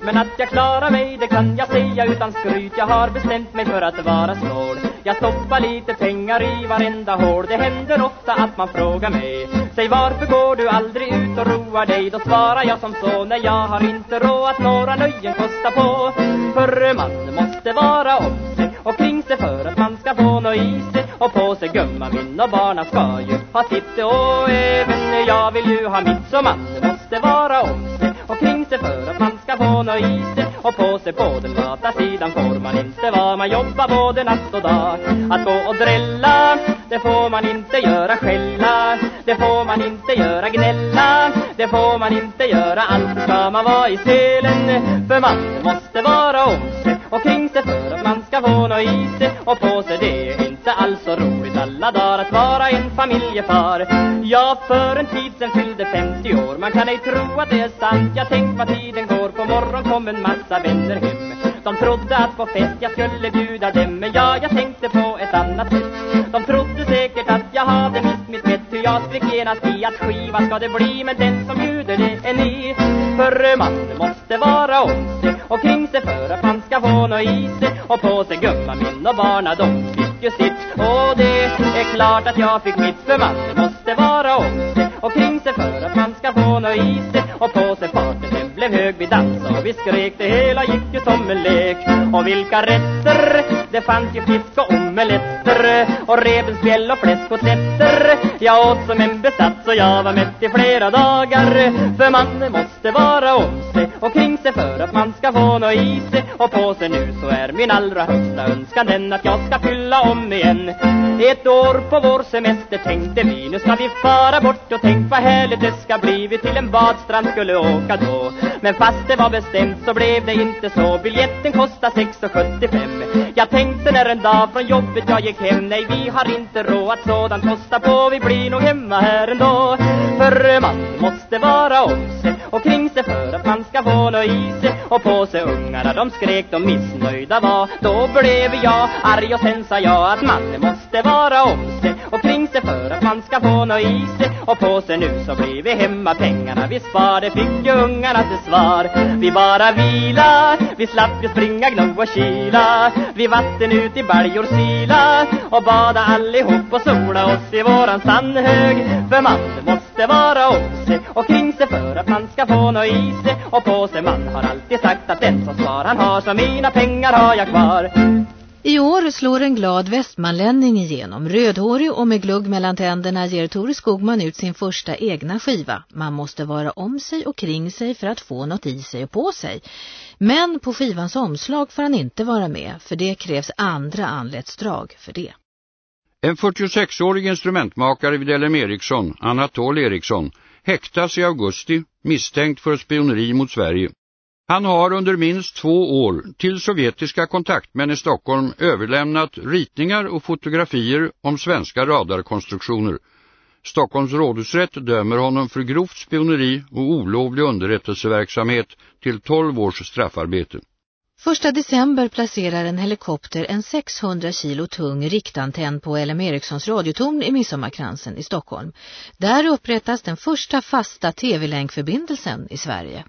Men att jag klarar mig det kan jag säga utan skryt. Jag har bestämt mig för att vara snål. Jag stoppar lite pengar i varenda hål. Det händer ofta att man frågar mig Säg varför går du aldrig ut och roar dig? Då svarar jag som så när jag har inte råd att några nöjen kostar på. För man måste vara om sig och kring sig för att man ska få nå i sig. Och på sig gömma min och barna ska ju ha sitt. Och även jag vill ju ha mitt så man måste vara om sig och kring sig man i sig Och på sig på den lata sidan får man inte vara. Man jobbar både natt och dag. Att gå och drälla, det får man inte göra skälla. Det får man inte göra gnälla. Det får man inte göra, alltid ska man vara i selen. För man måste vara om sig och kring sig för att man ska få nå i. Sig Och på sig det är inte alls så roligt alla dagar att vara en familjefar. Ja, för en tid sen fyllde 50 år. Man kan ej tro att det är sant. Jag tänk vad tiden går på morgon kom en massa vänner hem. De trodde att på fest jag skulle bjuda dem Men ja, jag tänkte på ett annat sätt. De trodde säkert att jag hade mist mitt vett. Hur jag skrek genast i att skiva ska det bli Men den som bjuder det är ni. För man måste vara om sig och kring sig för att man ska få nå i sig. Och på sig gumma min och barna de fick ju sitt. Och det är klart att jag fick mitt för man måste vara om sig och kring sig för att man ska få nå i sig. Och på sig barna blev hög vi dansade och vi skrek. Det hela gick ju som en lek. Och vilka rätter? Det fanns ju fisk och omeletter Och revbensspjäll och fläskkotletter Jag åt som en besatt så jag var mätt i flera dagar För man måste vara om sig och kring sig för att man ska få nå i sig Och på sig nu så är min allra högsta önskan den att jag ska fylla om igen Ett år på vår semester tänkte vi Nu ska vi fara bort och tänk vad härligt det ska bli. Vi till en badstrand skulle åka då Men fast det var bestämt så blev det inte så. Biljetten kostar 6,75 Jag tänkte när en dag från jobbet jag gick hem Nej vi har inte råd. Att sådant kosta på Vi blir nog hemma här ändå. För man måste vara om sig och kring sig för att man ska få nå i sig Och på sig ungarna de skrek de missnöjda var. Då blev jag arg och sen sa jag att man måste vara om sig och kring sig för att man ska få nå i sig. Och på sig nu så blir vi hemma pengarna vi sparade Fick ju ungarna till svar. Vi bara vila, vi slapp ju springa, gno och kila. Vi vatten ut i baljor sila Och bada allihop och sola oss i våran sandhög. För man måste vara om sig och kring sig för att man ska få nå i sig. Och på sig man har alltid sagt att den som svar han har Så mina pengar har jag kvar i år slår en glad västmanlänning igenom. Rödhårig och med glugg mellan tänderna ger Tore Skogman ut sin första egna skiva. Man måste vara om sig och kring sig för att få något i sig och på sig. Men på skivans omslag får han inte vara med, för det krävs andra anletsdrag för det. En 46-årig instrumentmakare vid LM Ericsson, Anatol Eriksson, häktas i augusti misstänkt för spioneri mot Sverige. Han har under minst två år till sovjetiska kontaktmän i Stockholm överlämnat ritningar och fotografier om svenska radarkonstruktioner. Stockholms rådhusrätt dömer honom för grovt spioneri och olovlig underrättelseverksamhet till 12 års straffarbete. Första december placerar en helikopter en 600 kilo tung riktantenn på LM Ericssons radiotorn i Midsommarkransen i Stockholm. Där upprättas den första fasta tv-länkförbindelsen i Sverige.